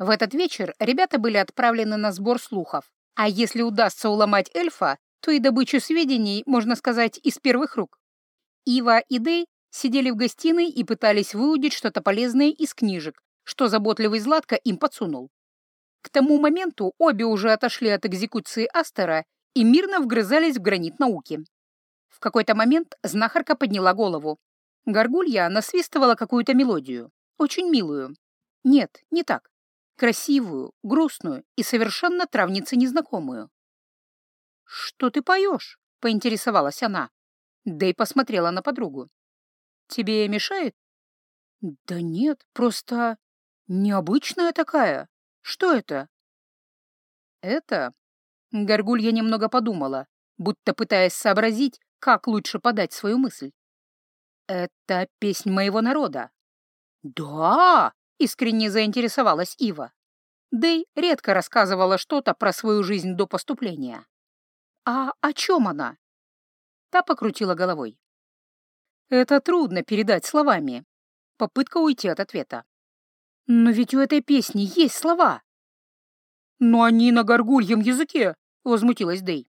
В этот вечер ребята были отправлены на сбор слухов, а если удастся уломать эльфа, то и добычу сведений, можно сказать, из первых рук. Ива и Дэй сидели в гостиной и пытались выудить что-то полезное из книжек, что заботливый Златко им подсунул. К тому моменту обе уже отошли от экзекуции Астера и мирно вгрызались в гранит науки. В какой-то момент знахарка подняла голову. Горгулья насвистывала какую-то мелодию, очень милую. Нет, не так красивую, грустную и совершенно травнице незнакомую. «Что ты поешь?» — поинтересовалась она. Дэй посмотрела на подругу. «Тебе мешает?» «Да нет, просто необычная такая. Что это?» «Это...» — Горгулья немного подумала, будто пытаясь сообразить, как лучше подать свою мысль. «Это песнь моего народа». «Да!» Искренне заинтересовалась Ива. Дэй редко рассказывала что-то про свою жизнь до поступления. «А о чем она?» Та покрутила головой. «Это трудно передать словами. Попытка уйти от ответа. Но ведь у этой песни есть слова». «Но они на горгульем языке», — возмутилась Дэй.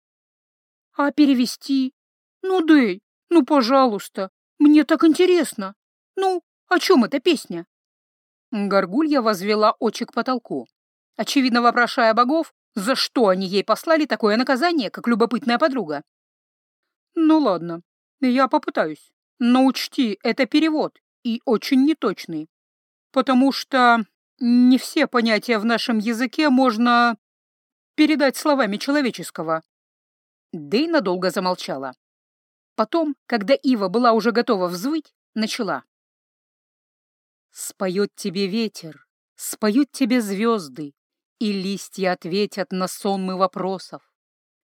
«А перевести? Ну, Дэй, ну, пожалуйста, мне так интересно. Ну, о чем эта песня?» Горгулья возвела очи к потолку, очевидно вопрошая богов, за что они ей послали такое наказание, как любопытная подруга. «Ну ладно, я попытаюсь, но учти, это перевод, и очень неточный, потому что не все понятия в нашем языке можно передать словами человеческого». Дэй надолго замолчала. Потом, когда Ива была уже готова взвыть, начала. Споет тебе ветер, споют тебе звезды, И листья ответят на сонмы вопросов.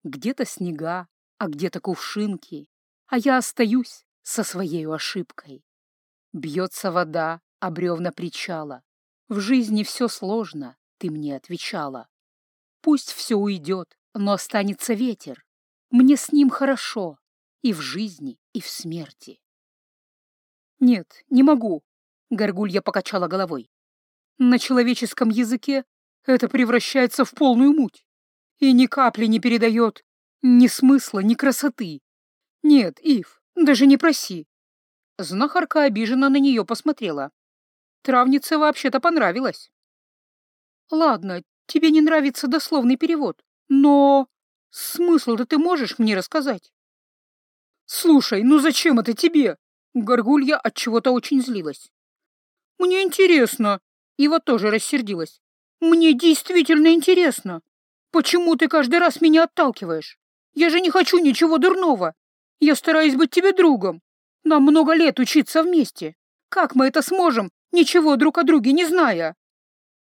Где-то снега, а где-то кувшинки, А я остаюсь со своей ошибкой. Бьется вода, а бревна причала. В жизни все сложно, ты мне отвечала. Пусть все уйдет, но останется ветер. Мне с ним хорошо и в жизни, и в смерти. Нет, не могу, Горгулья покачала головой. На человеческом языке это превращается в полную муть и ни капли не передает ни смысла, ни красоты. Нет, Ив, даже не проси. Знахарка обиженно на нее посмотрела. Травнице вообще-то понравилось. Ладно, тебе не нравится дословный перевод, но смысл-то ты можешь мне рассказать? Слушай, ну зачем это тебе? Горгулья от чего-то очень злилась. «Мне интересно». Ива тоже рассердилась. «Мне действительно интересно. Почему ты каждый раз меня отталкиваешь? Я же не хочу ничего дурного. Я стараюсь быть тебе другом. Нам много лет учиться вместе. Как мы это сможем, ничего друг о друге не зная?»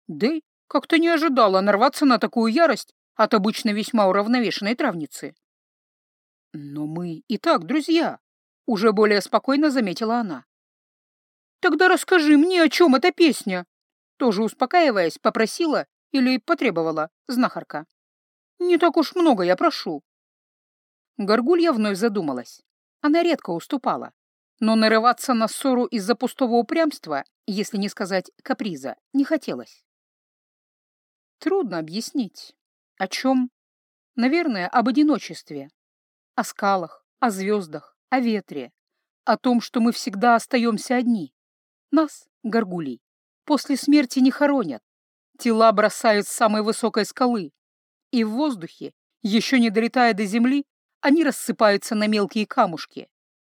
Дэй как-то не ожидала нарваться на такую ярость от обычно весьма уравновешенной травницы. «Но мы и так друзья», — уже более спокойно заметила она. «Тогда расскажи мне, о чем эта песня?» Тоже успокаиваясь, попросила или потребовала знахарка. «Не так уж много я прошу». Горгулья вновь задумалась. Она редко уступала. Но нарываться на ссору из-за пустого упрямства, если не сказать каприза, не хотелось. Трудно объяснить. О чем? Наверное, об одиночестве. О скалах, о звездах, о ветре. О том, что мы всегда остаемся одни. Нас, горгулей, после смерти не хоронят. Тела бросают с самой высокой скалы. И в воздухе, еще не долетая до земли, они рассыпаются на мелкие камушки,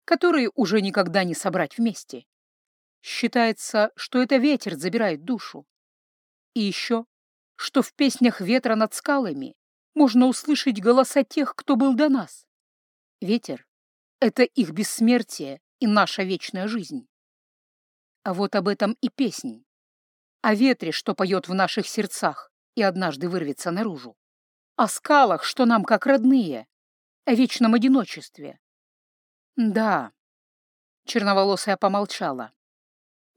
которые уже никогда не собрать вместе. Считается, что это ветер забирает душу. И еще, что в песнях ветра над скалами можно услышать голоса тех, кто был до нас. Ветер — это их бессмертие и наша вечная жизнь. А вот об этом и песнь. О ветре, что поет в наших сердцах и однажды вырвется наружу. О скалах, что нам как родные. О вечном одиночестве. Да. Черноволосая помолчала.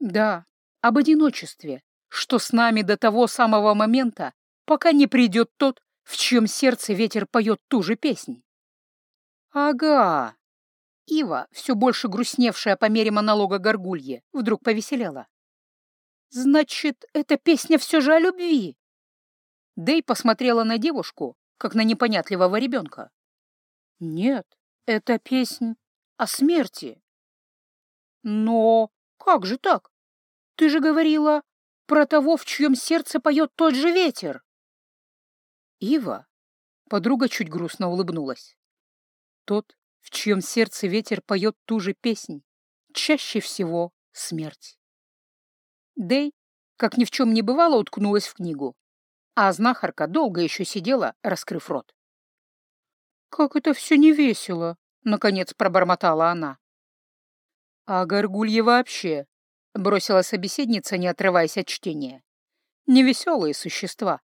Да, об одиночестве, что с нами до того самого момента, пока не придет тот, в чьем сердце ветер поет ту же песнь. Ага, Ива, все больше грустневшая по мере монолога горгульи, вдруг повеселела. Значит, эта песня все же о любви. Дэй посмотрела на девушку, как на непонятливого ребенка. Нет, это песнь о смерти. Но как же так? Ты же говорила про того, в чьем сердце поет тот же ветер. Ива, подруга чуть грустно улыбнулась. Тот, в чьем сердце ветер поет ту же песнь, чаще всего смерть. Дэй, как ни в чем не бывало, уткнулась в книгу, а знахарка долго еще сидела, раскрыв рот. «Как это все не весело!» — наконец пробормотала она. «А горгульи вообще?» — бросила собеседница, не отрываясь от чтения. «Невеселые существа».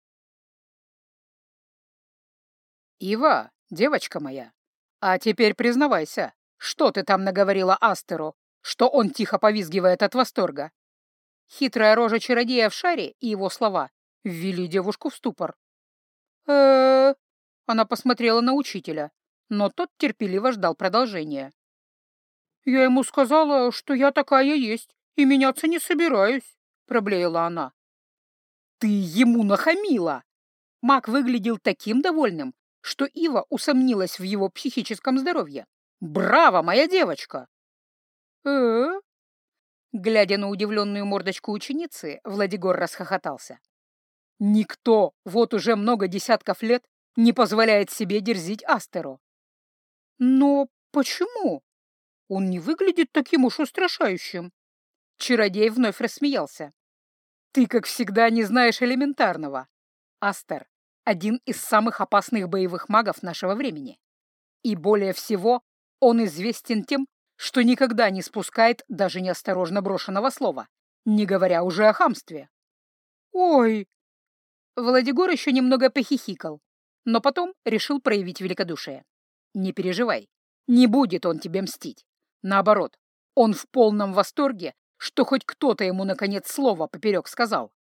«Ива, девочка моя, а теперь признавайся, что ты там наговорила Астеру, что он тихо повизгивает от восторга?» Хитрая рожа чародея в шаре и его слова ввели девушку в ступор. э Она посмотрела на учителя, но тот терпеливо ждал продолжения. «Я ему сказала, что я такая есть, и меняться не собираюсь», — проблеяла она. «Ты ему нахамила!» Маг выглядел таким довольным, что Ива усомнилась в его психическом здоровье. «Браво, моя девочка!» «Э-э?» Глядя на удивленную мордочку ученицы, Владигор расхохотался. «Никто вот уже много десятков лет не позволяет себе дерзить Астеру». «Но почему? Он не выглядит таким уж устрашающим». Чародей вновь рассмеялся. «Ты, как всегда, не знаешь элементарного. Астер — один из самых опасных боевых магов нашего времени. И более всего он известен тем, что никогда не спускает даже неосторожно брошенного слова, не говоря уже о хамстве. «Ой!» Владигор еще немного похихикал, но потом решил проявить великодушие. «Не переживай, не будет он тебе мстить. Наоборот, он в полном восторге, что хоть кто-то ему, наконец, слово поперек сказал.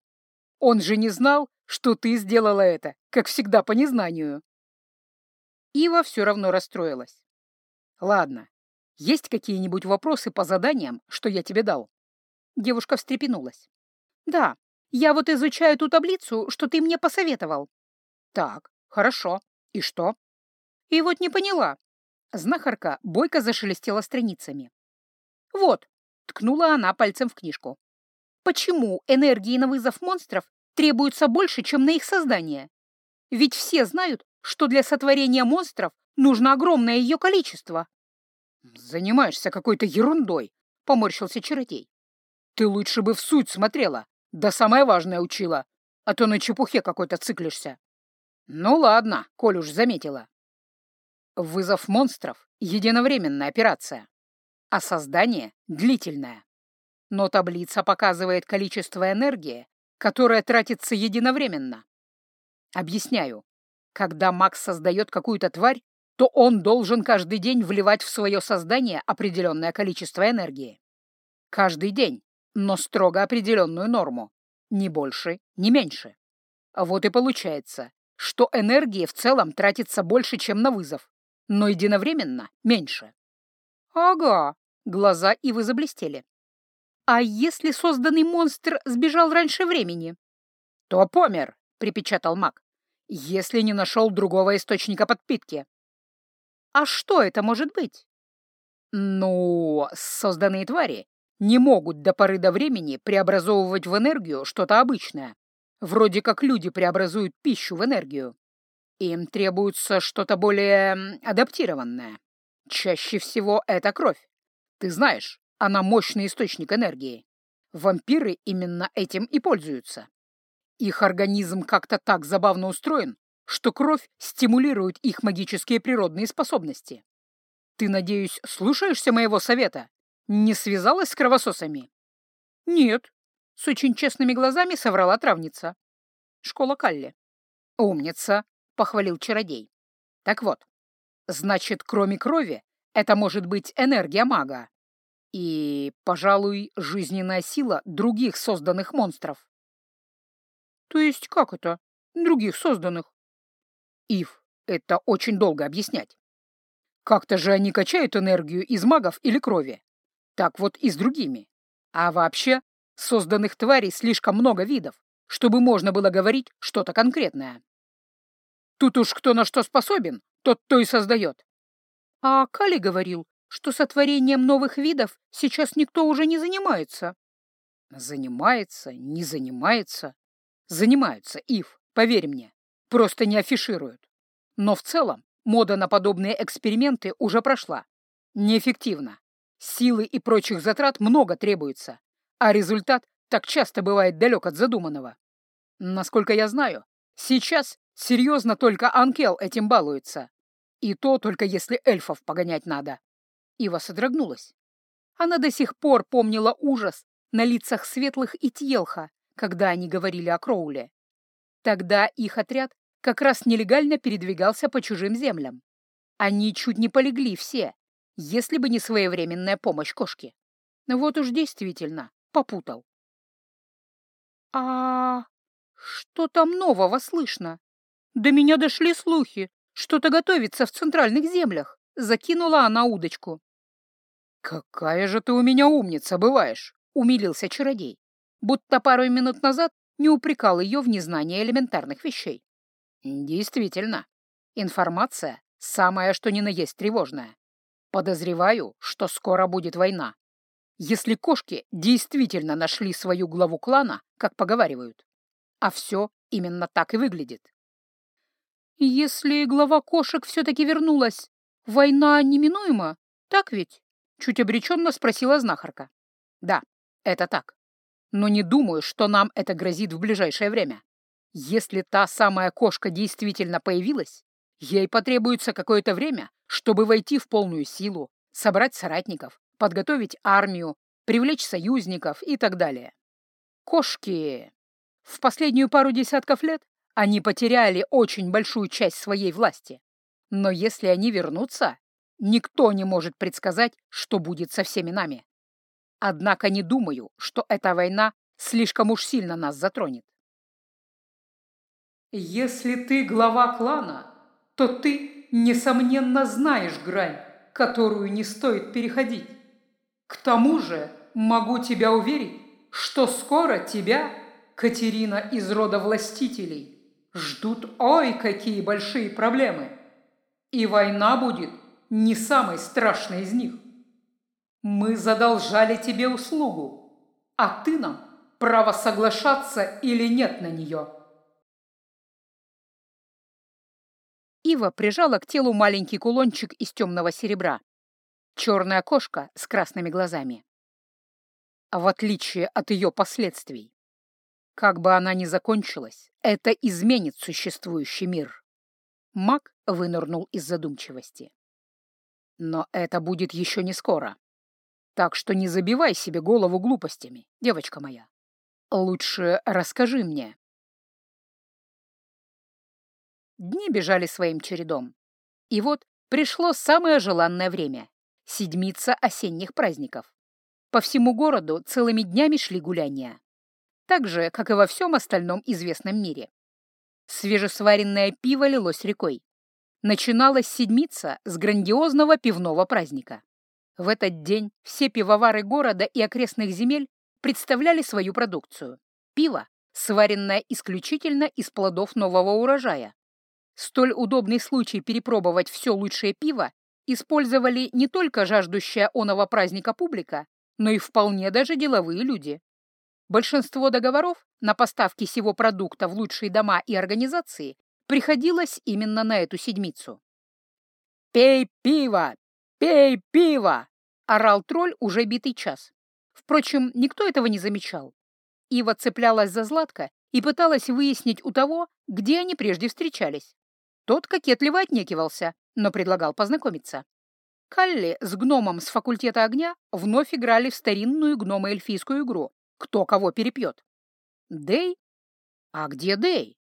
Он же не знал, что ты сделала это, как всегда по незнанию». Ива все равно расстроилась. «Ладно, есть какие-нибудь вопросы по заданиям, что я тебе дал?» Девушка встрепенулась. «Да, я вот изучаю ту таблицу, что ты мне посоветовал». «Так, хорошо. И что?» «И вот не поняла». Знахарка бойко зашелестела страницами. «Вот», — ткнула она пальцем в книжку. «Почему энергии на вызов монстров требуется больше, чем на их создание? Ведь все знают, что для сотворения монстров нужно огромное ее количество». «Занимаешься какой-то ерундой», — поморщился чародей. «Ты лучше бы в суть смотрела, да самое важное учила, а то на чепухе какой-то циклишься». «Ну ладно, коль уж заметила». Вызов монстров — единовременная операция, а создание — длительное. Но таблица показывает количество энергии, которое тратится единовременно. Объясняю. Когда Макс создает какую-то тварь, то он должен каждый день вливать в свое создание определенное количество энергии. Каждый день, но строго определенную норму. Ни больше, ни меньше. Вот и получается, что энергии в целом тратится больше, чем на вызов, но единовременно меньше. Ага, глаза Ивы заблестели. А если созданный монстр сбежал раньше времени? То помер, припечатал маг, если не нашел другого источника подпитки. А что это может быть? Ну, созданные твари не могут до поры до времени преобразовывать в энергию что-то обычное, вроде как люди преобразуют пищу в энергию. Им требуется что-то более адаптированное. Чаще всего это кровь. Ты знаешь, она мощный источник энергии. Вампиры именно этим и пользуются. Их организм как-то так забавно устроен, что кровь стимулирует их магические природные способности. Ты, надеюсь, слушаешься моего совета? Не связалась с кровососами? Нет, с очень честными глазами соврала травница. Школа Калли. Умница, похвалил чародей. Так вот, значит, кроме крови, это может быть энергия мага. И, пожалуй, жизненная сила других созданных монстров. То есть как это? Других созданных? Ив, это очень долго объяснять. Как-то же они качают энергию из магов или крови. Так вот и с другими. А вообще, Созданных тварей слишком много видов, чтобы можно было говорить что-то конкретное. Тут уж кто на что способен, тот то и создает. А Кали говорил, что сотворением новых видов сейчас никто уже не занимается. Занимается, не занимается. Занимаются, Ив, поверь мне. Просто не афишируют. Но в целом мода на подобные эксперименты уже прошла. Неэффективно. Силы и прочих затрат много требуется, а результат так часто бывает далек от задуманного. Насколько я знаю, сейчас серьезно только Анкел этим балуется. И то только если эльфов погонять надо. Ива содрогнулась. Она до сих пор помнила ужас на лицах светлых и Тьелха, когда они говорили о Кроуле. Тогда их отряд как раз нелегально передвигался по чужим землям. Они чуть не полегли все, если бы не своевременная помощь кошки. Вот уж действительно попутал. А что там нового слышно? До меня дошли слухи. Что-то готовится в центральных землях. Закинула она удочку. «Какая же ты у меня умница бываешь!» — умилился чародей, будто пару минут назад не упрекал ее в незнании элементарных вещей. «Действительно, информация — самая что ни на есть тревожная. Подозреваю, что скоро будет война. Если кошки действительно нашли свою главу клана, как поговаривают. А все именно так и выглядит. Если глава кошек все-таки вернулась, война неминуема, так ведь? Чуть обреченно спросила знахарка. Да, это так. Но не думаю, что нам это грозит в ближайшее время. Если та самая кошка действительно появилась, ей потребуется какое-то время, чтобы войти в полную силу, собрать соратников, подготовить армию, привлечь союзников и так далее. Кошки. В последнюю пару десятков лет они потеряли очень большую часть своей власти. Но если они вернутся, никто не может предсказать, что будет со всеми нами. Однако не думаю, что эта война слишком уж сильно нас затронет. Если ты глава клана, то ты несомненно, знаешь грань, которую не стоит переходить. К тому же могу тебя уверить, что скоро тебя, Катерина из рода властителей, ждут ой какие большие проблемы. И война будет не самой страшной из них. Мы задолжали тебе услугу, а ты нам право соглашаться или нет на нее. Ива прижала к телу маленький кулончик из темного серебра. Черная кошка с красными глазами. В отличие от ее последствий, как бы она ни закончилась, это изменит существующий мир. Маг вынырнул из задумчивости. Но это будет еще не скоро. Так что не забивай себе голову глупостями, девочка моя. Лучше расскажи мне, Дни бежали своим чередом. И вот пришло самое желанное время — седмица осенних праздников. По всему городу целыми днями шли гуляния. Так же, как и во всем остальном известном мире. Свежесваренное пиво лилось рекой. Начиналась седмица с грандиозного пивного праздника. В этот день все пивовары города и окрестных земель представляли свою продукцию. Пиво, сваренное исключительно из плодов нового урожая, Столь удобный случай перепробовать все лучшее пиво использовали не только жаждущая оного праздника публика, но и вполне даже деловые люди. Большинство договоров на поставки сего продукта в лучшие дома и организации приходилось именно на эту седмицу. «Пей пиво! Пей пиво!» — орал тролль уже битый час. Впрочем, никто этого не замечал. Ива цеплялась за Златка и пыталась выяснить у того, где они прежде встречались. Тот кокетливо отнекивался, но предлагал познакомиться. Калли с гномом с факультета огня вновь играли в старинную гномо-эльфийскую игру «Кто кого перепьет». Дэй? А где Дэй?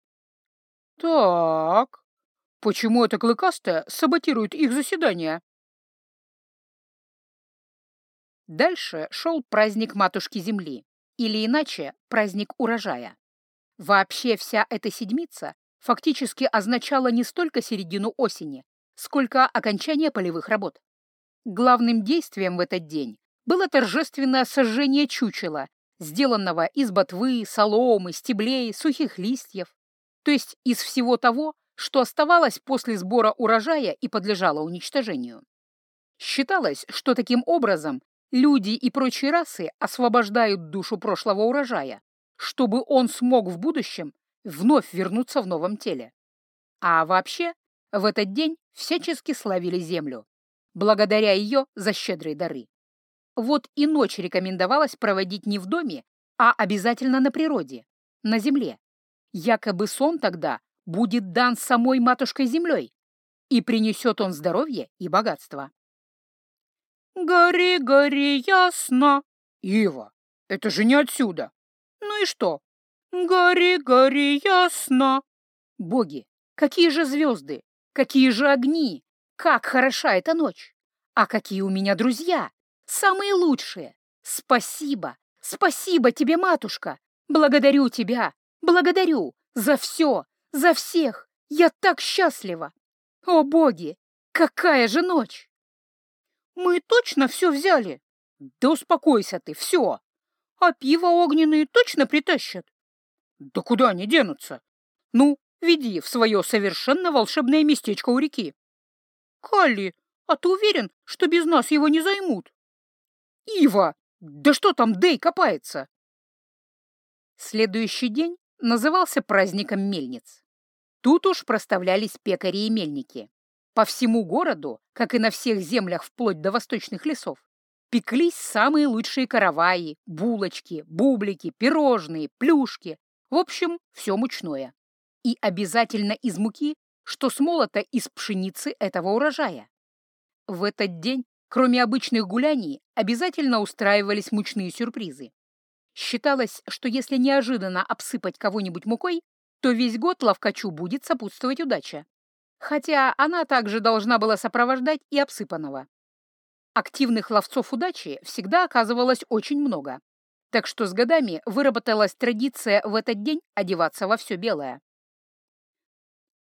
Так, почему эта клыкастая саботирует их заседание? Дальше шел праздник Матушки Земли, или иначе праздник урожая. Вообще вся эта седмица фактически означало не столько середину осени, сколько окончание полевых работ. Главным действием в этот день было торжественное сожжение чучела, сделанного из ботвы, соломы, стеблей, сухих листьев, то есть из всего того, что оставалось после сбора урожая и подлежало уничтожению. Считалось, что таким образом люди и прочие расы освобождают душу прошлого урожая, чтобы он смог в будущем вновь вернуться в новом теле. А вообще, в этот день всячески славили землю, благодаря ее за щедрые дары. Вот и ночь рекомендовалось проводить не в доме, а обязательно на природе, на земле. Якобы сон тогда будет дан самой матушкой-землей, и принесет он здоровье и богатство. «Гори, гори, ясно!» «Ива, это же не отсюда!» «Ну и что?» «Гори, гори, ясно!» «Боги, какие же звезды! Какие же огни! Как хороша эта ночь! А какие у меня друзья! Самые лучшие! Спасибо! Спасибо тебе, матушка! Благодарю тебя! Благодарю! За все! За всех! Я так счастлива! О, боги! Какая же ночь! Мы точно все взяли? Да успокойся ты, все! А пиво огненные точно притащат? Да куда они денутся? Ну, веди в свое совершенно волшебное местечко у реки. Калли, а ты уверен, что без нас его не займут? Ива, да что там Дэй копается? Следующий день назывался праздником мельниц. Тут уж проставлялись пекари и мельники. По всему городу, как и на всех землях вплоть до восточных лесов, пеклись самые лучшие караваи, булочки, бублики, пирожные, плюшки. В общем, все мучное. И обязательно из муки, что смолото из пшеницы этого урожая. В этот день, кроме обычных гуляний, обязательно устраивались мучные сюрпризы. Считалось, что если неожиданно обсыпать кого-нибудь мукой, то весь год ловкачу будет сопутствовать удача. Хотя она также должна была сопровождать и обсыпанного. Активных ловцов удачи всегда оказывалось очень много, так что с годами выработалась традиция в этот день одеваться во все белое.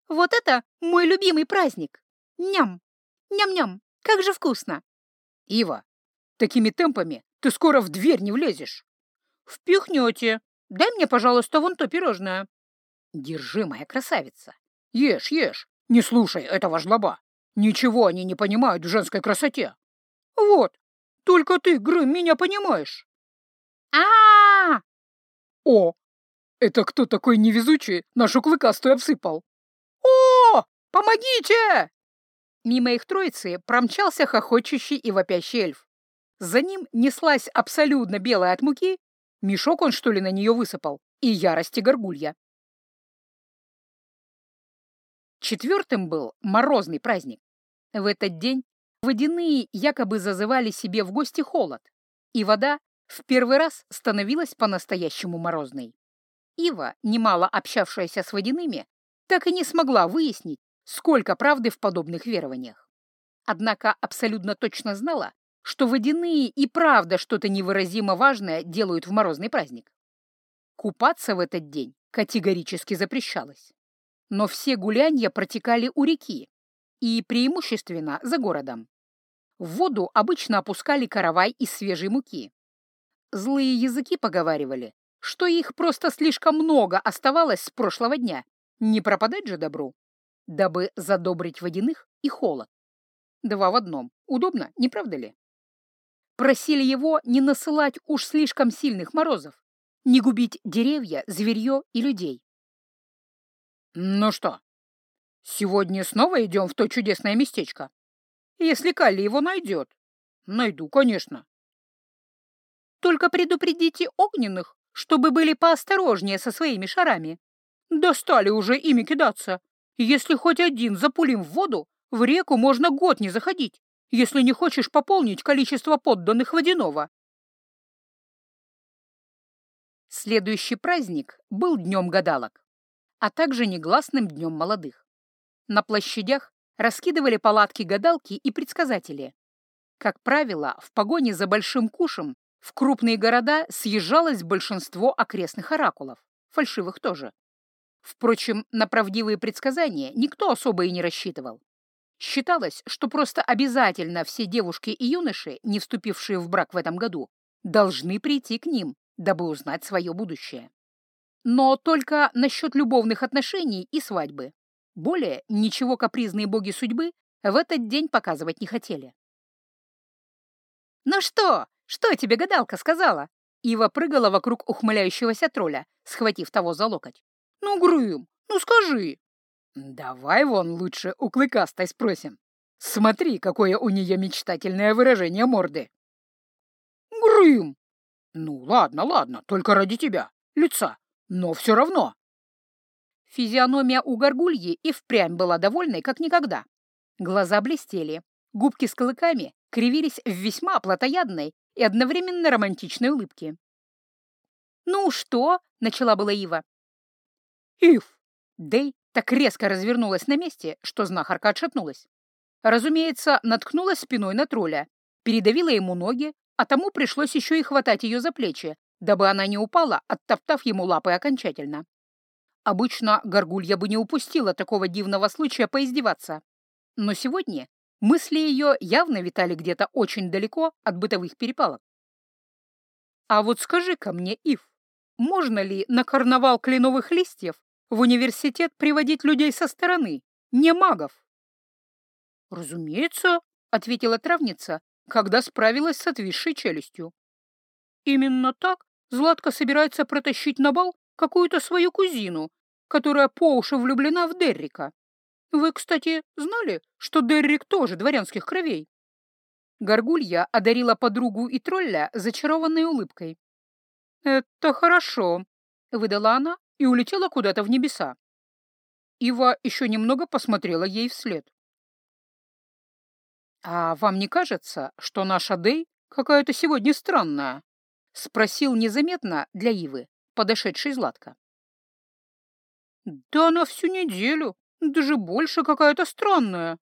«Вот это мой любимый праздник! Ням! Ням-ням! Как же вкусно!» «Ива, такими темпами ты скоро в дверь не влезешь!» «Впихнете! Дай мне, пожалуйста, вон то пирожное!» «Держи, моя красавица! Ешь, ешь! Не слушай этого жлоба! Ничего они не понимают в женской красоте!» «Вот! Только ты, Грым, меня понимаешь!» а, -а, -а «О! Это кто такой невезучий нашу клыкастую обсыпал?» «О! Помогите!» Мимо их троицы промчался хохочущий и вопящий эльф. За ним неслась абсолютно белая от муки Мешок он, что ли, на нее высыпал? И ярости горгулья. Четвертым был морозный праздник. В этот день водяные якобы зазывали себе в гости холод, и вода в первый раз становилась по-настоящему морозной. Ива, немало общавшаяся с водяными, так и не смогла выяснить, сколько правды в подобных верованиях. Однако абсолютно точно знала, что водяные и правда что-то невыразимо важное делают в морозный праздник. Купаться в этот день категорически запрещалось. Но все гулянья протекали у реки и преимущественно за городом. В воду обычно опускали каравай из свежей муки. Злые языки поговаривали, что их просто слишком много оставалось с прошлого дня, не пропадать же добру, дабы задобрить водяных и холод. Два в одном. Удобно, не правда ли? Просили его не насылать уж слишком сильных морозов, не губить деревья, зверье и людей. «Ну что, сегодня снова идем в то чудесное местечко? Если Калли его найдет. Найду, конечно. Только предупредите огненных, чтобы были поосторожнее со своими шарами. Достали уже ими кидаться. Если хоть один запулим в воду, в реку можно год не заходить если не хочешь пополнить количество подданных водяного. Следующий праздник был Днем гадалок, а также негласным Днем молодых. На площадях раскидывали палатки гадалки и предсказатели. Как правило, в погоне за большим кушем в крупные города съезжалось большинство окрестных оракулов, фальшивых тоже. Впрочем, на правдивые предсказания никто особо и не рассчитывал. Считалось, что просто обязательно все девушки и юноши, не вступившие в брак в этом году, должны прийти к ним, дабы узнать свое будущее. Но только насчет любовных отношений и свадьбы. Более ничего капризные боги судьбы в этот день показывать не хотели. «Ну что? Что тебе гадалка сказала?» Ива прыгала вокруг ухмыляющегося тролля, схватив того за локоть. «Ну, Грым, ну скажи!» «Давай вон лучше у Клыкастой спросим. Смотри, какое у нее мечтательное выражение морды!» «Грым!» «Ну, ладно, ладно, только ради тебя, лица, но все равно!» Физиономия у горгульи и впрямь была довольной, как никогда. Глаза блестели, губки с клыками кривились в весьма плотоядной и одновременно романтичной улыбке. «Ну что?» — начала была Ива. «Ив!» Дэй так резко развернулась на месте, что знахарка отшатнулась. Разумеется, наткнулась спиной на тролля, передавила ему ноги, а тому пришлось еще и хватать ее за плечи, дабы она не упала, оттоптав ему лапы окончательно. Обычно горгулья бы не упустила такого дивного случая поиздеваться. Но сегодня мысли ее явно витали где-то очень далеко от бытовых перепалок. «А вот скажи-ка мне, Ив, можно ли на карнавал кленовых листьев в университет приводить людей со стороны, не магов?» «Разумеется», — ответила травница, когда справилась с отвисшей челюстью. «Именно так Златка собирается протащить на бал какую-то свою кузину, которая по уши влюблена в Деррика. Вы, кстати, знали, что Деррик тоже дворянских кровей?» Горгулья одарила подругу и тролля зачарованной улыбкой. «Это хорошо», — выдала она и улетела куда-то в небеса. Ива еще немного посмотрела ей вслед. «А вам не кажется, что наша Дэй какая-то сегодня странная?» — спросил незаметно для Ивы, подошедший Златка. «Да она всю неделю, даже больше какая-то странная».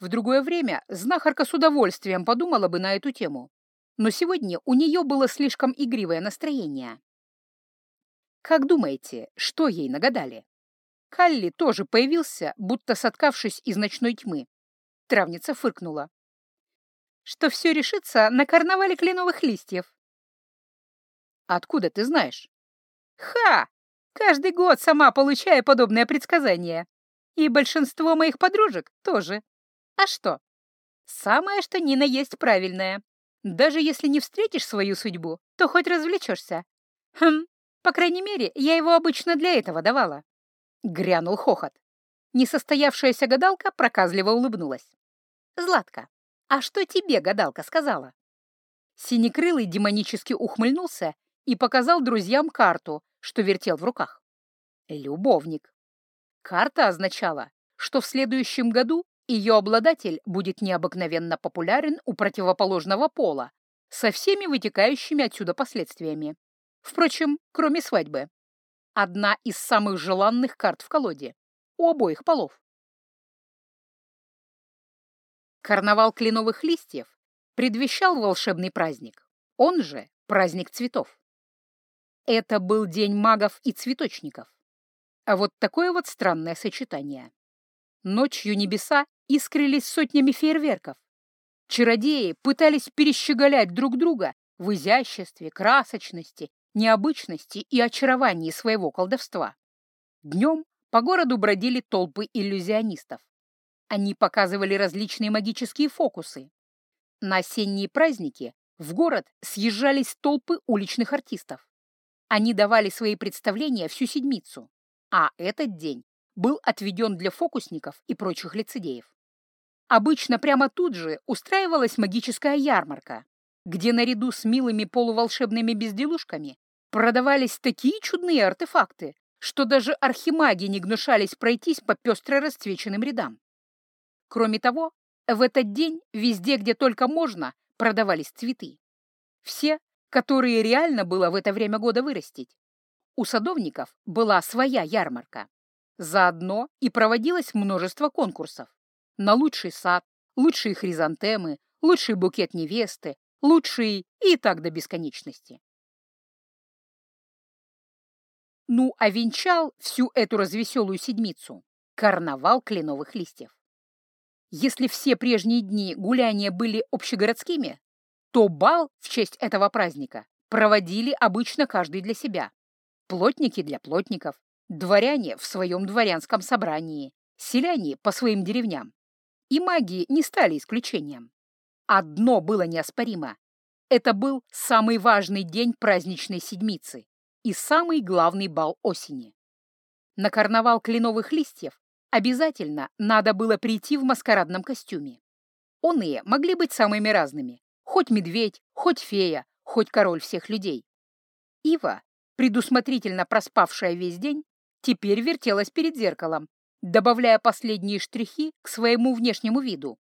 В другое время знахарка с удовольствием подумала бы на эту тему, но сегодня у нее было слишком игривое настроение. Как думаете, что ей нагадали? Калли тоже появился, будто соткавшись из ночной тьмы. Травница фыркнула. Что все решится на карнавале кленовых листьев. Откуда ты знаешь? Ха! Каждый год сама получаю подобное предсказание. И большинство моих подружек тоже. А что? Самое, что Нина есть правильное. Даже если не встретишь свою судьбу, то хоть развлечешься. Хм, по крайней мере, я его обычно для этого давала. Грянул хохот. Несостоявшаяся гадалка проказливо улыбнулась. «Златка, а что тебе гадалка сказала?» Синекрылый демонически ухмыльнулся и показал друзьям карту, что вертел в руках. Любовник. Карта означала, что в следующем году ее обладатель будет необыкновенно популярен у противоположного пола, со всеми вытекающими отсюда последствиями. Впрочем, кроме свадьбы. Одна из самых желанных карт в колоде. У обоих полов. Карнавал кленовых листьев предвещал волшебный праздник, он же праздник цветов. Это был день магов и цветочников. А вот такое вот странное сочетание. Ночью небеса искрились сотнями фейерверков. Чародеи пытались перещеголять друг друга в изяществе, красочности необычности и очаровании своего колдовства. Днем по городу бродили толпы иллюзионистов. Они показывали различные магические фокусы. На осенние праздники в город съезжались толпы уличных артистов. Они давали свои представления всю седмицу, а этот день был отведен для фокусников и прочих лицедеев. Обычно прямо тут же устраивалась магическая ярмарка, где наряду с милыми полуволшебными безделушками продавались такие чудные артефакты, что даже архимаги не гнушались пройтись по пестро расцвеченным рядам. Кроме того, в этот день везде, где только можно, продавались цветы. Все, которые реально было в это время года вырастить. У садовников была своя ярмарка. Заодно и проводилось множество конкурсов. На лучший сад, лучшие хризантемы, лучший букет невесты, лучший и так до бесконечности. Ну, а венчал всю эту развеселую седмицу карнавал кленовых листьев. Если все прежние дни гуляния были общегородскими, то бал в честь этого праздника проводили обычно каждый для себя. Плотники для плотников, дворяне в своем дворянском собрании, селяне по своим деревням. И маги не стали исключением. Одно было неоспоримо. Это был самый важный день праздничной седмицы и самый главный бал осени. На карнавал кленовых листьев обязательно надо было прийти в маскарадном костюме. Оные могли быть самыми разными. Хоть медведь, хоть фея, хоть король всех людей. Ива, предусмотрительно проспавшая весь день, теперь вертелась перед зеркалом, добавляя последние штрихи к своему внешнему виду.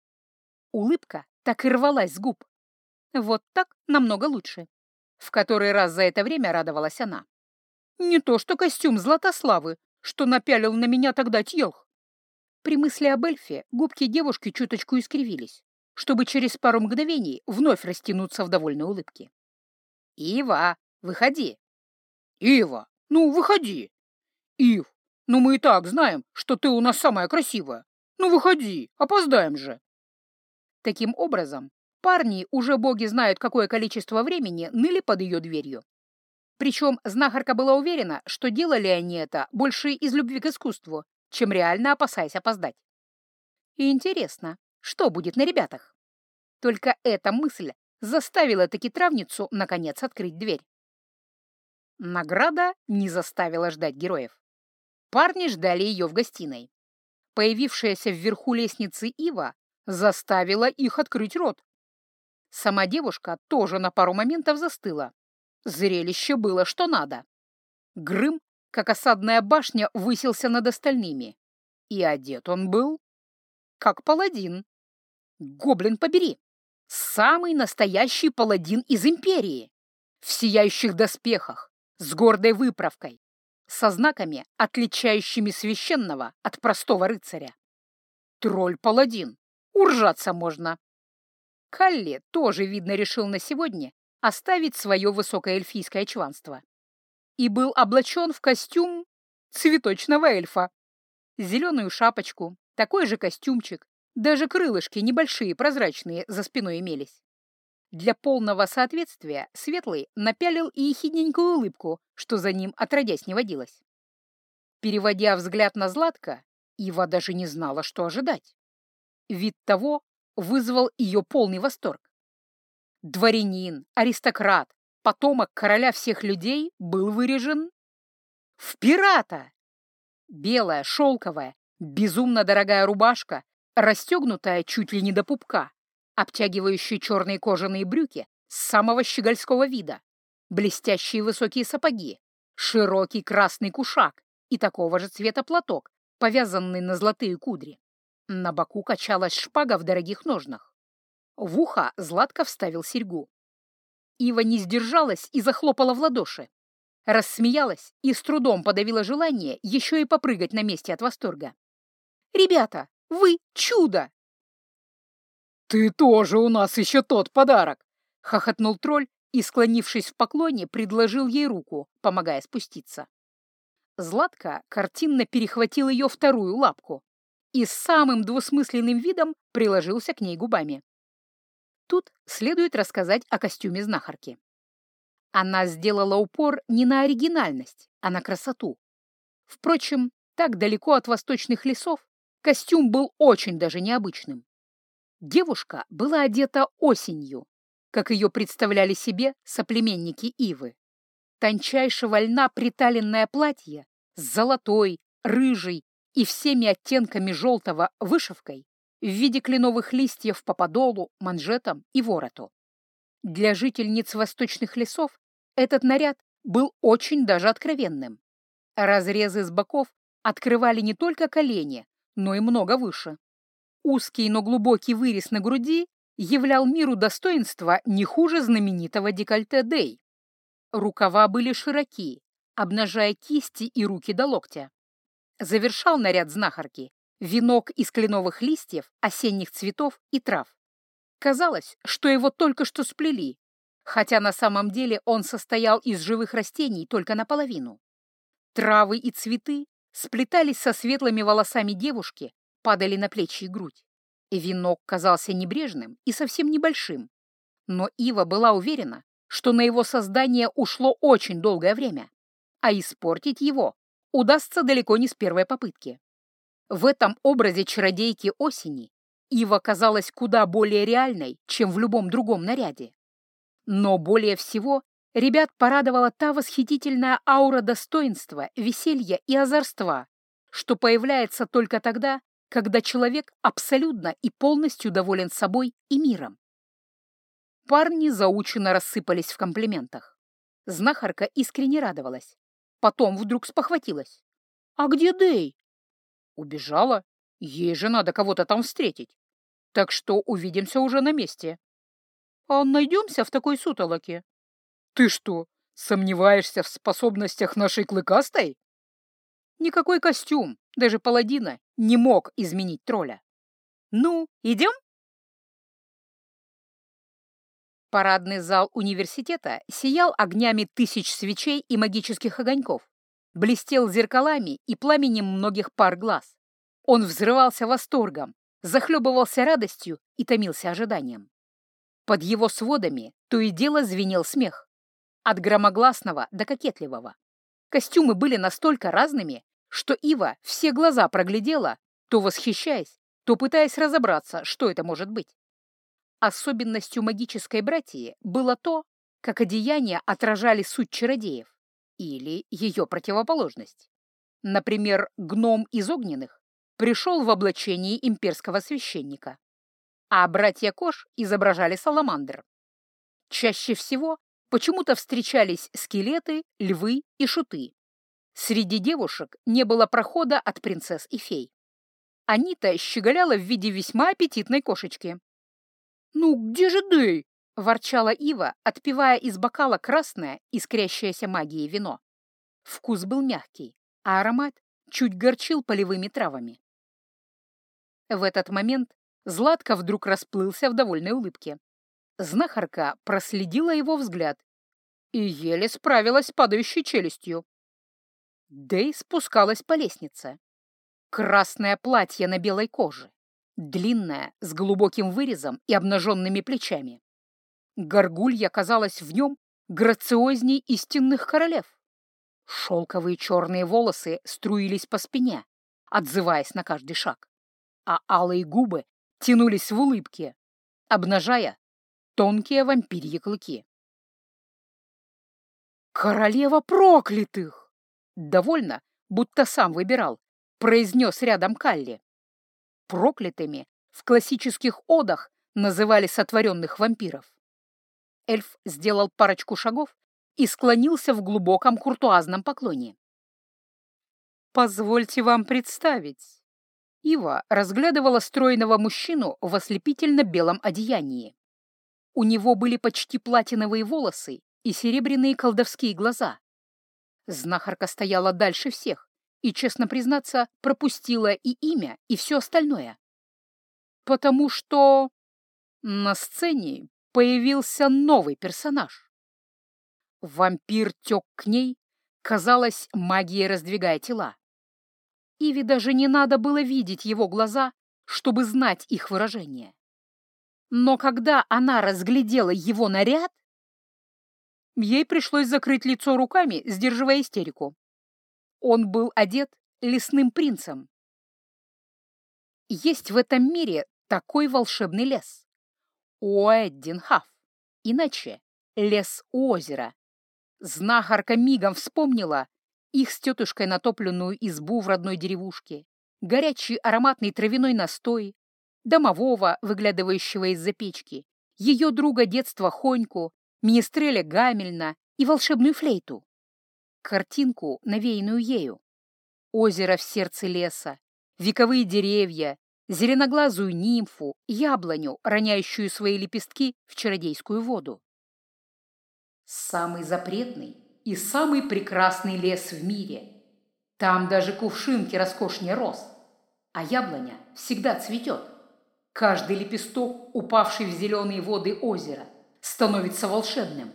Улыбка так и рвалась с губ. Вот так намного лучше. В который раз за это время радовалась она. Не то что костюм Златославы, что напялил на меня тогда Тьелх. При мысли об эльфе губки девушки чуточку искривились, чтобы через пару мгновений вновь растянуться в довольной улыбке. «Ива, выходи!» «Ива, ну выходи!» «Ив, ну мы и так знаем, что ты у нас самая красивая. Ну выходи, опоздаем же!» Таким образом, парни, уже боги знают какое количество времени, ныли под ее дверью. Причем знахарка была уверена, что делали они это больше из любви к искусству, чем реально опасаясь опоздать. И интересно, что будет на ребятах? Только эта мысль заставила таки травницу, наконец, открыть дверь. Награда не заставила ждать героев. Парни ждали ее в гостиной. Появившаяся вверху лестницы Ива заставила их открыть рот. Сама девушка тоже на пару моментов застыла. Зрелище было что надо. Грым, как осадная башня, высился над остальными. И одет он был как паладин. Гоблин побери! Самый настоящий паладин из Империи! В сияющих доспехах, с гордой выправкой, со знаками, отличающими священного от простого рыцаря. Тролль-паладин. Уржаться можно. Калли тоже, видно, решил на сегодня оставить свое высокое эльфийское чванство. И был облачен в костюм цветочного эльфа. Зеленую шапочку, такой же костюмчик, даже крылышки небольшие, прозрачные, за спиной имелись. Для полного соответствия Светлый напялил и ехидненькую улыбку, что за ним отродясь не водилось. Переводя взгляд на Златка, Ива даже не знала, что ожидать. Вид того вызвал ее полный восторг. Дворянин, аристократ, потомок короля всех людей был вырежен в пирата. Белая, шелковая, безумно дорогая рубашка, расстегнутая чуть ли не до пупка, обтягивающие черные кожаные брюки самого щегольского вида, блестящие высокие сапоги, широкий красный кушак и такого же цвета платок, повязанный на золотые кудри. На боку качалась шпага в дорогих ножнах. В ухо Златко вставил серьгу. Ива не сдержалась и захлопала в ладоши. Рассмеялась и с трудом подавила желание еще и попрыгать на месте от восторга. «Ребята, вы чудо!» «Ты тоже у нас еще тот подарок!» — хохотнул тролль и, склонившись в поклоне, предложил ей руку, помогая спуститься. Златка картинно перехватил ее вторую лапку, и самым двусмысленным видом приложился к ней губами. Тут следует рассказать о костюме знахарки. Она сделала упор не на оригинальность, а на красоту. Впрочем, так далеко от восточных лесов костюм был очень даже необычным. Девушка была одета осенью, как ее представляли себе соплеменники Ивы. Тончайшего льна приталенное платье с золотой, рыжей и всеми оттенками желтого вышивкой в виде кленовых листьев по подолу, манжетам и вороту. Для жительниц восточных лесов этот наряд был очень даже откровенным. Разрезы с боков открывали не только колени, но и много выше. Узкий, но глубокий вырез на груди являл миру достоинства не хуже знаменитого декольте Дэй. Рукава были широки, обнажая кисти и руки до локтя завершал наряд знахарки венок из кленовых листьев, осенних цветов и трав. Казалось, что его только что сплели, хотя на самом деле он состоял из живых растений только наполовину. Травы и цветы сплетались со светлыми волосами девушки, падали на плечи и грудь. Венок казался небрежным и совсем небольшим. Но Ива была уверена, что на его создание ушло очень долгое время, а испортить его удастся далеко не с первой попытки. В этом образе чародейки осени Ива казалась куда более реальной, чем в любом другом наряде. Но более всего ребят порадовала та восхитительная аура достоинства, веселья и озорства, что появляется только тогда, когда человек абсолютно и полностью доволен собой и миром. Парни заученно рассыпались в комплиментах. Знахарка искренне радовалась. Потом вдруг спохватилась. «А где Дэй?» «Убежала. Ей же надо кого-то там встретить. Так что увидимся уже на месте». «А найдемся в такой сутолоке?» «Ты что, сомневаешься в способностях нашей клыкастой?» Никакой костюм, даже паладина, не мог изменить тролля. «Ну, идем?» Парадный зал университета сиял огнями тысяч свечей и магических огоньков, блестел зеркалами и пламенем многих пар глаз. Он взрывался восторгом, захлебывался радостью и томился ожиданием. Под его сводами то и дело звенел смех. От громогласного до кокетливого. Костюмы были настолько разными, что Ива все глаза проглядела, то восхищаясь, то пытаясь разобраться, что это может быть. Особенностью магической братьи было то, как одеяния отражали суть чародеев или ее противоположность. Например, гном из огненных пришел в облачении имперского священника, а братья Кош изображали саламандр. Чаще всего почему-то встречались скелеты, львы и шуты. Среди девушек не было прохода от принцесс и фей. Анита щеголяла в виде весьма аппетитной кошечки. «Ну, где же Дэй?» — ворчала Ива, отпивая из бокала красное, искрящееся магией вино. Вкус был мягкий, а аромат чуть горчил полевыми травами. В этот момент Златка вдруг расплылся в довольной улыбке. Знахарка проследила его взгляд и еле справилась с падающей челюстью. Дэй спускалась по лестнице. Красное платье на белой коже длинная, с глубоким вырезом и обнаженными плечами. Горгулья казалась в нем грациозней истинных королев. Шелковые черные волосы струились по спине, отзываясь на каждый шаг, а алые губы тянулись в улыбке, обнажая тонкие вампирьи клыки. «Королева проклятых!» Довольно, будто сам выбирал, произнес рядом Калли проклятыми в классических одах называли сотворенных вампиров. Эльф сделал парочку шагов и склонился в глубоком куртуазном поклоне. «Позвольте вам представить». Ива разглядывала стройного мужчину в ослепительно-белом одеянии. У него были почти платиновые волосы и серебряные колдовские глаза. Знахарка стояла дальше всех, и, честно признаться, пропустила и имя, и все остальное. Потому что на сцене появился новый персонаж. Вампир тек к ней, казалось, магией раздвигая тела. Иви даже не надо было видеть его глаза, чтобы знать их выражение. Но когда она разглядела его наряд, ей пришлось закрыть лицо руками, сдерживая истерику. Он был одет лесным принцем. Есть в этом мире такой волшебный лес. Уэддинхаф. Иначе лес у озера. Знахарка мигом вспомнила их с тетушкой натопленную избу в родной деревушке, горячий ароматный травяной настой, домового, выглядывающего из-за печки, ее друга детства Хоньку, министреля Гамельна и волшебную флейту картинку, навеянную ею. Озеро в сердце леса, вековые деревья, зеленоглазую нимфу, яблоню, роняющую свои лепестки в чародейскую воду. Самый запретный и самый прекрасный лес в мире. Там даже кувшинки роскошнее роз, а яблоня всегда цветет. Каждый лепесток, упавший в зеленые воды озера, становится волшебным.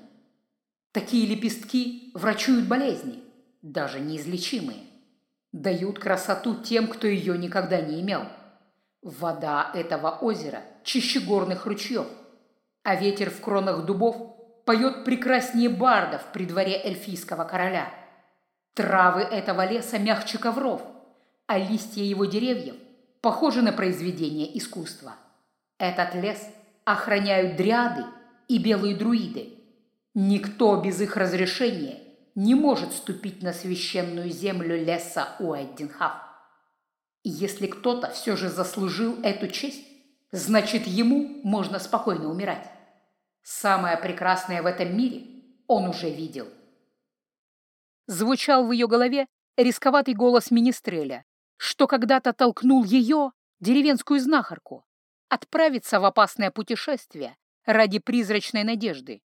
Такие лепестки врачуют болезни, даже неизлечимые. Дают красоту тем, кто ее никогда не имел. Вода этого озера чище горных ручьев, а ветер в кронах дубов поет прекраснее бардов при дворе эльфийского короля. Травы этого леса мягче ковров, а листья его деревьев похожи на произведение искусства. Этот лес охраняют дриады и белые друиды. Никто без их разрешения не может ступить на священную землю леса Уэддинхаф. Если кто-то все же заслужил эту честь, значит ему можно спокойно умирать. Самое прекрасное в этом мире он уже видел. Звучал в ее голове рисковатый голос Министреля, что когда-то толкнул ее, деревенскую знахарку, отправиться в опасное путешествие ради призрачной надежды,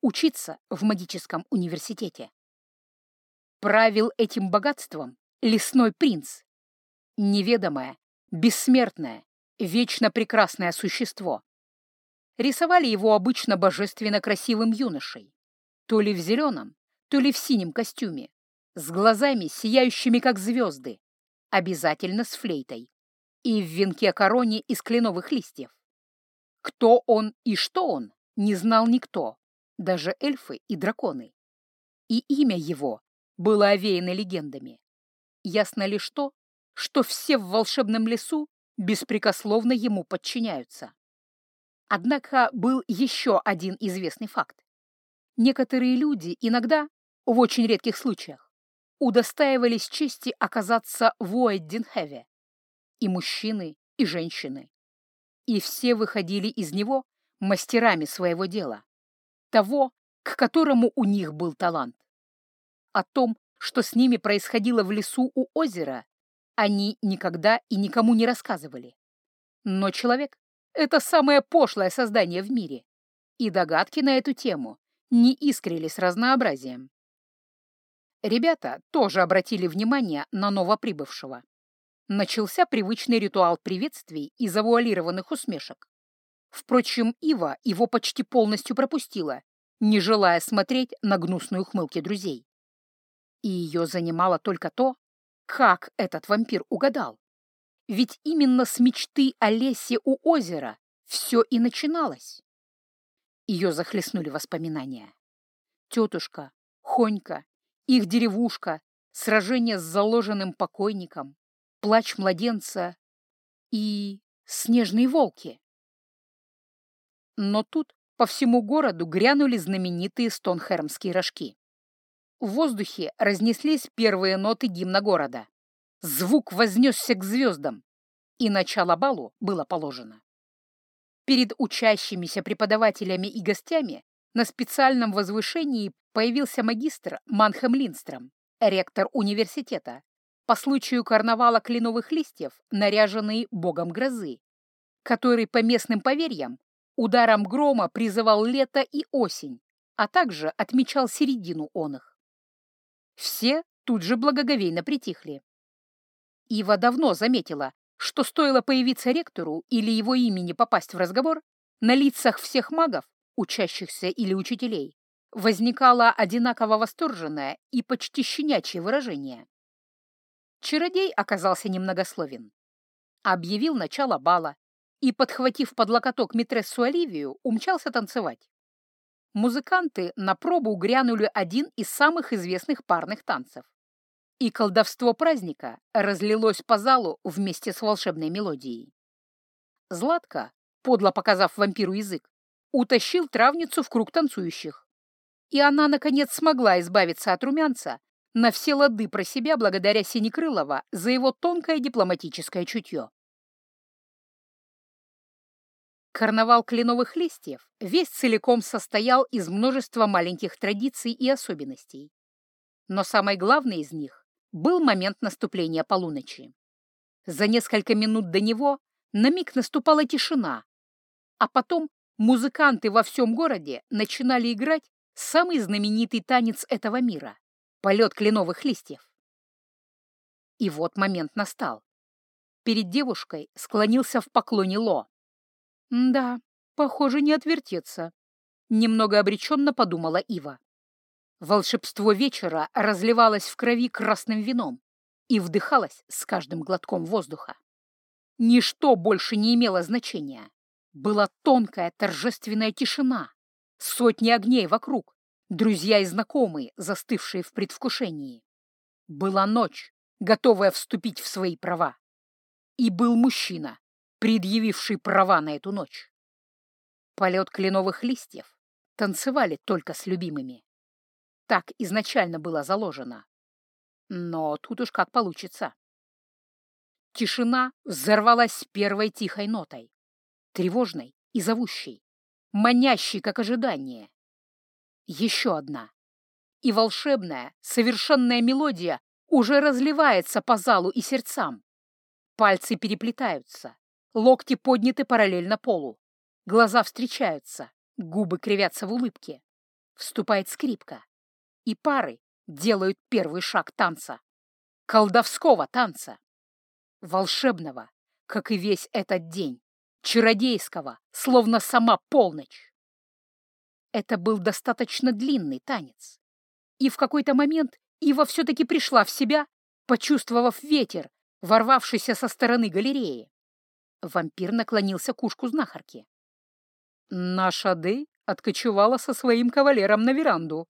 учиться в магическом университете. Правил этим богатством лесной принц, неведомое, бессмертное, вечно прекрасное существо. Рисовали его обычно божественно красивым юношей, то ли в зеленом, то ли в синем костюме, с глазами, сияющими как звезды, обязательно с флейтой, и в венке короне из кленовых листьев. Кто он и что он, не знал никто, даже эльфы и драконы. И имя его было овеяно легендами. Ясно лишь то, что все в волшебном лесу беспрекословно ему подчиняются. Однако был еще один известный факт. Некоторые люди иногда, в очень редких случаях, удостаивались чести оказаться в Уэддинхеве. И мужчины, и женщины. И все выходили из него мастерами своего дела. Того, к которому у них был талант. О том, что с ними происходило в лесу у озера, они никогда и никому не рассказывали. Но человек — это самое пошлое создание в мире, и догадки на эту тему не искрились разнообразием. Ребята тоже обратили внимание на новоприбывшего. Начался привычный ритуал приветствий и завуалированных усмешек. Впрочем, Ива его почти полностью пропустила, не желая смотреть на гнусные ухмылки друзей. И ее занимало только то, как этот вампир угадал? Ведь именно с мечты о лесе у озера все и начиналось. Ее захлестнули воспоминания. Тетушка, Хонька, их деревушка, сражение с заложенным покойником, плач младенца и снежные волки. Но тут по всему городу грянули знаменитые стонхермские рожки. В воздухе разнеслись первые ноты гимна города. Звук вознесся к звездам, и начало балу было положено. Перед учащимися преподавателями и гостями на специальном возвышении появился магистр Манхем Линстром, ректор университета, по случаю карнавала кленовых листьев, наряженный богом грозы, который, по местным поверьям, ударом грома призывал лето и осень, а также отмечал середину он их. Все тут же благоговейно притихли. Ива давно заметила, что стоило появиться ректору или его имени попасть в разговор, на лицах всех магов, учащихся или учителей, возникало одинаково восторженное и почти щенячье выражение. Чародей оказался немногословен. Объявил начало бала и, подхватив под локоток митрессу Оливию, умчался танцевать музыканты на пробу грянули один из самых известных парных танцев. И колдовство праздника разлилось по залу вместе с волшебной мелодией. Златка, подло показав вампиру язык, утащил травницу в круг танцующих. И она, наконец, смогла избавиться от румянца на все лады про себя благодаря Синекрылова за его тонкое дипломатическое чутье. Карнавал кленовых листьев весь целиком состоял из множества маленьких традиций и особенностей. Но самой главной из них был момент наступления полуночи. За несколько минут до него на миг наступала тишина, а потом музыканты во всем городе начинали играть самый знаменитый танец этого мира — полет кленовых листьев. И вот момент настал. Перед девушкой склонился в поклоне Ло. «Да, похоже, не отвертеться», — немного обреченно подумала Ива. Волшебство вечера разливалось в крови красным вином и вдыхалось с каждым глотком воздуха. Ничто больше не имело значения. Была тонкая торжественная тишина, сотни огней вокруг, друзья и знакомые, застывшие в предвкушении. Была ночь, готовая вступить в свои права. И был мужчина, предъявивший права на эту ночь. Полет кленовых листьев танцевали только с любимыми. Так изначально было заложено. Но тут уж как получится. Тишина взорвалась первой тихой нотой, тревожной и зовущей, манящей, как ожидание. Еще одна. И волшебная, совершенная мелодия уже разливается по залу и сердцам. Пальцы переплетаются, локти подняты параллельно полу, глаза встречаются, губы кривятся в улыбке. Вступает скрипка, и пары делают первый шаг танца. Колдовского танца. Волшебного, как и весь этот день. Чародейского, словно сама полночь. Это был достаточно длинный танец. И в какой-то момент Ива все-таки пришла в себя, почувствовав ветер, ворвавшийся со стороны галереи. Вампир наклонился к ушку знахарки. Наша Дэй откочевала со своим кавалером на веранду.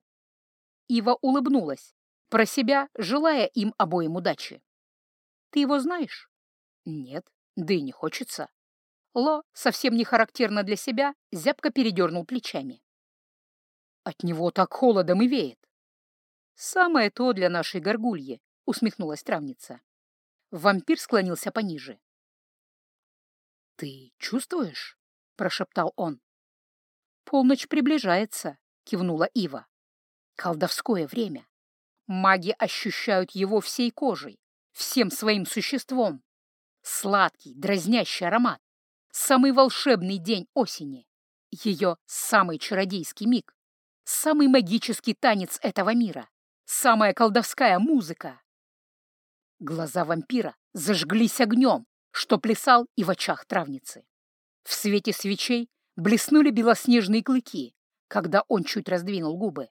Ива улыбнулась, про себя желая им обоим удачи. «Ты его знаешь?» «Нет, да и не хочется». Ло, совсем не характерно для себя, зябко передернул плечами. «От него так холодом и веет». «Самое то для нашей горгульи», — усмехнулась травница. Вампир склонился пониже. «Ты чувствуешь?» — прошептал он. «Полночь приближается», — кивнула Ива. «Колдовское время. Маги ощущают его всей кожей, всем своим существом. Сладкий, дразнящий аромат. Самый волшебный день осени. Ее самый чародейский миг. Самый магический танец этого мира. Самая колдовская музыка. Глаза вампира зажглись огнем, что плясал и в очах травницы. В свете свечей блеснули белоснежные клыки, когда он чуть раздвинул губы.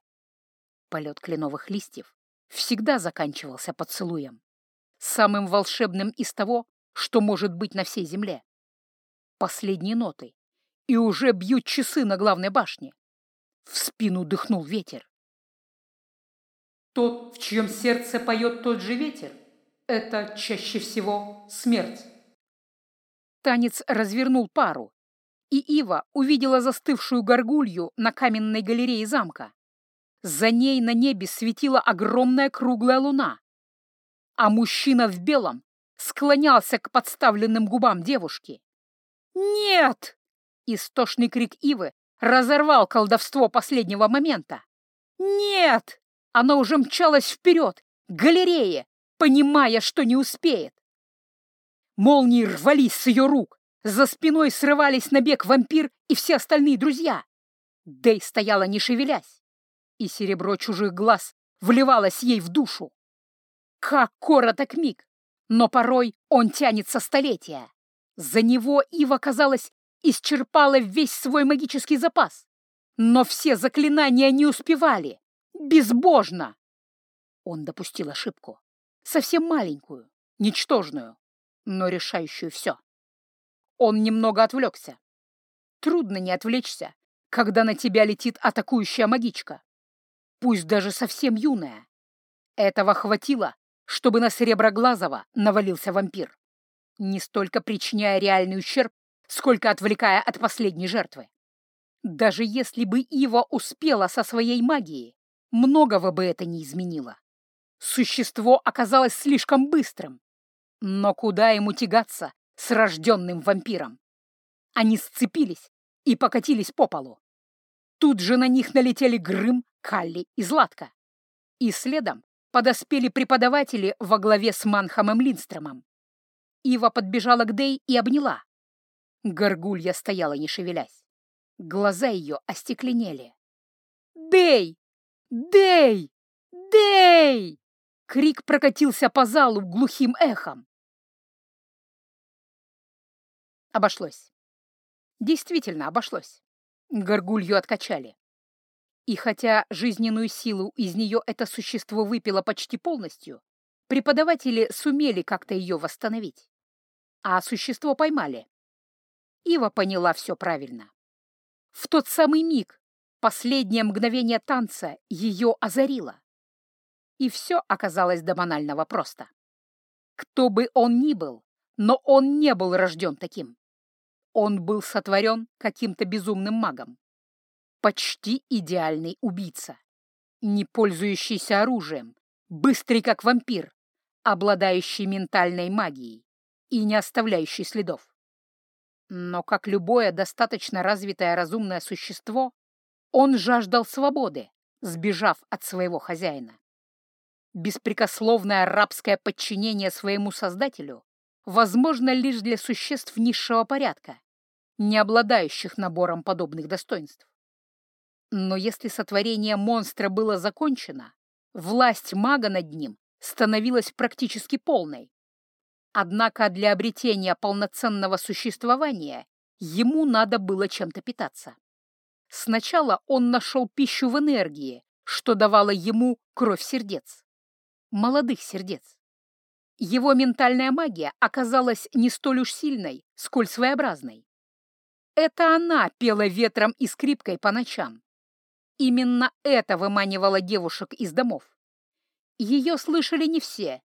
Полет кленовых листьев всегда заканчивался поцелуем, самым волшебным из того, что может быть на всей земле. Последние ноты, и уже бьют часы на главной башне. В спину дыхнул ветер. Тот, в чьем сердце поет тот же ветер, это чаще всего смерть. Танец развернул пару, и Ива увидела застывшую горгулью на каменной галерее замка. За ней на небе светила огромная круглая луна, а мужчина в белом склонялся к подставленным губам девушки. «Нет!» — истошный крик Ивы разорвал колдовство последнего момента. «Нет!» Она уже мчалась вперед, к галерее, понимая, что не успеет. Молнии рвались с ее рук, за спиной срывались на бег вампир и все остальные друзья. Дэй стояла, не шевелясь, и серебро чужих глаз вливалось ей в душу. Как короток миг, но порой он тянется столетия. За него Ива, казалось, исчерпала весь свой магический запас. Но все заклинания не успевали. Безбожно! Он допустил ошибку. Совсем маленькую, ничтожную, но решающую все. Он немного отвлекся. Трудно не отвлечься, когда на тебя летит атакующая магичка. Пусть даже совсем юная. Этого хватило, чтобы на Сереброглазого навалился вампир, не столько причиняя реальный ущерб, сколько отвлекая от последней жертвы. Даже если бы Ива успела со своей магией, многого бы это не изменило. Существо оказалось слишком быстрым. Но куда ему тягаться с рожденным вампиром. Они сцепились и покатились по полу. Тут же на них налетели Грым, Калли и Златка. И следом подоспели преподаватели во главе с Манхамом Линдстромом. Ива подбежала к Дэй и обняла. Горгулья стояла, не шевелясь. Глаза ее остекленели. «Дэй! Дэй! Дэй!» Крик прокатился по залу глухим эхом. Обошлось. Действительно обошлось. Горгулью откачали. И хотя жизненную силу из нее это существо выпило почти полностью, преподаватели сумели как-то ее восстановить. А существо поймали. Ива поняла все правильно. В тот самый миг, последнее мгновение танца ее озарило. И все оказалось до банального просто. Кто бы он ни был, но он не был рожден таким. Он был сотворен каким-то безумным магом. Почти идеальный убийца, не пользующийся оружием, быстрый как вампир, обладающий ментальной магией и не оставляющий следов. Но, как любое достаточно развитое разумное существо, он жаждал свободы, сбежав от своего хозяина. Беспрекословное рабское подчинение своему создателю возможно лишь для существ низшего порядка, не обладающих набором подобных достоинств. Но если сотворение монстра было закончено, власть мага над ним становилась практически полной. Однако для обретения полноценного существования ему надо было чем-то питаться. Сначала он нашел пищу в энергии, что давало ему кровь сердец. Молодых сердец. Его ментальная магия оказалась не столь уж сильной, сколь своеобразной. Это она пела ветром и скрипкой по ночам. Именно это выманивало девушек из домов. Ее слышали не все,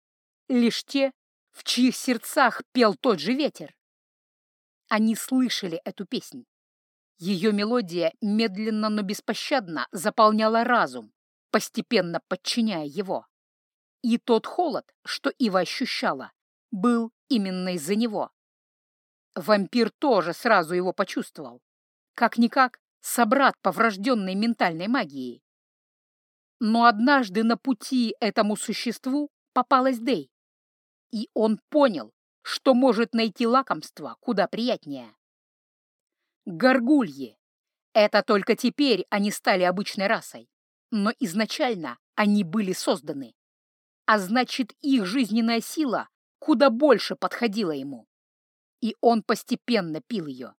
лишь те, в чьих сердцах пел тот же ветер. Они слышали эту песнь. Ее мелодия медленно, но беспощадно заполняла разум, постепенно подчиняя его. И тот холод, что Ива ощущала, был именно из-за него. Вампир тоже сразу его почувствовал. Как-никак, собрат по врожденной ментальной магии. Но однажды на пути этому существу попалась Дэй, и он понял, что может найти лакомство куда приятнее. Горгульи. Это только теперь они стали обычной расой, но изначально они были созданы. А значит, их жизненная сила куда больше подходила ему. И он постепенно пил ее.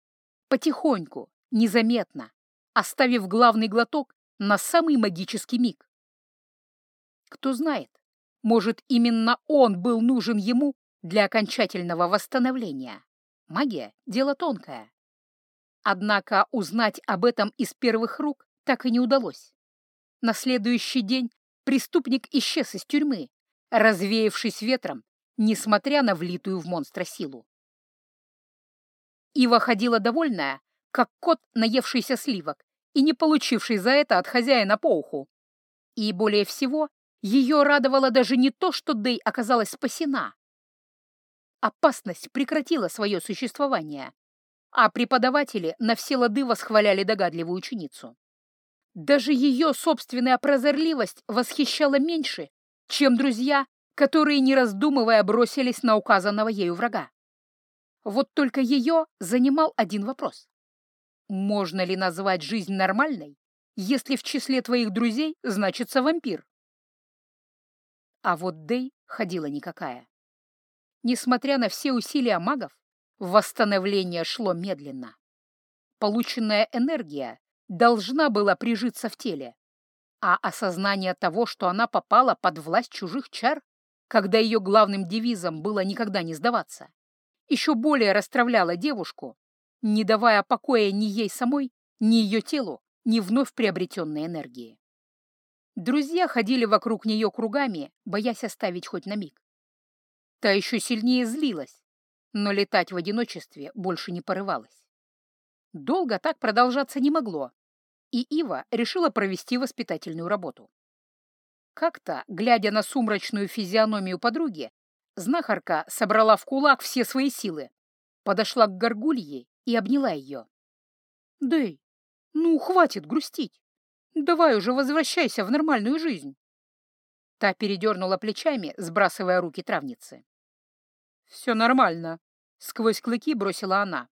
Потихоньку, незаметно, оставив главный глоток на самый магический миг. Кто знает, может, именно он был нужен ему для окончательного восстановления. Магия — дело тонкое. Однако узнать об этом из первых рук так и не удалось. На следующий день преступник исчез из тюрьмы, развеявшись ветром, несмотря на влитую в монстра силу. Ива ходила довольная, как кот, наевшийся сливок и не получивший за это от хозяина по уху. И более всего ее радовало даже не то, что Дэй оказалась спасена. Опасность прекратила свое существование, а преподаватели на все лады восхваляли догадливую ученицу. Даже ее собственная прозорливость восхищала меньше, чем друзья, которые, не раздумывая, бросились на указанного ею врага. Вот только ее занимал один вопрос. Можно ли назвать жизнь нормальной, если в числе твоих друзей значится вампир? А вот Дэй ходила никакая. Несмотря на все усилия магов, восстановление шло медленно. Полученная энергия должна была прижиться в теле, а осознание того, что она попала под власть чужих чар, когда ее главным девизом было никогда не сдаваться, еще более расстравляло девушку не давая покоя ни ей самой, ни ее телу, ни вновь приобретенной энергии. Друзья ходили вокруг нее кругами, боясь оставить хоть на миг. Та еще сильнее злилась, но летать в одиночестве больше не порывалась. Долго так продолжаться не могло, и Ива решила провести воспитательную работу. Как-то, глядя на сумрачную физиономию подруги, знахарка собрала в кулак все свои силы, подошла к горгулье и обняла ее. «Дэй, ну, хватит грустить. Давай уже возвращайся в нормальную жизнь». Та передернула плечами, сбрасывая руки травницы. «Все нормально», — сквозь клыки бросила она.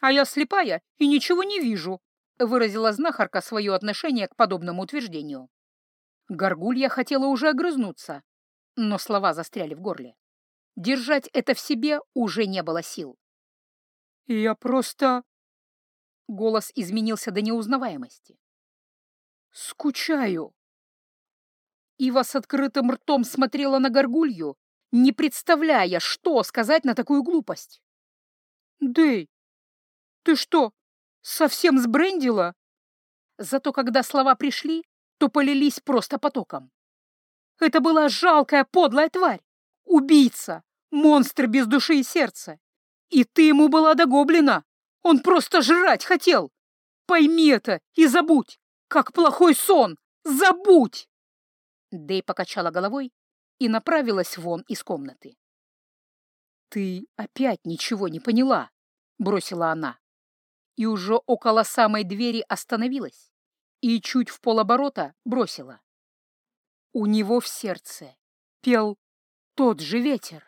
«А я слепая и ничего не вижу», — выразила знахарка свое отношение к подобному утверждению. Горгулья хотела уже огрызнуться, но слова застряли в горле. Держать это в себе уже не было сил. «Я просто...» Голос изменился до неузнаваемости. «Скучаю». Ива с открытым ртом смотрела на горгулью, не представляя, что сказать на такую глупость. «Дэй, ты что, совсем сбрендила?» Зато когда слова пришли, то полились просто потоком. Это была жалкая подлая тварь, убийца, монстр без души и сердца. И ты ему была до гоблина. Он просто жрать хотел. Пойми это и забудь, как плохой сон. Забудь!» Дэй покачала головой и направилась вон из комнаты. «Ты опять ничего не поняла», — бросила она. И уже около самой двери остановилась и чуть в полоборота бросила. У него в сердце пел тот же ветер.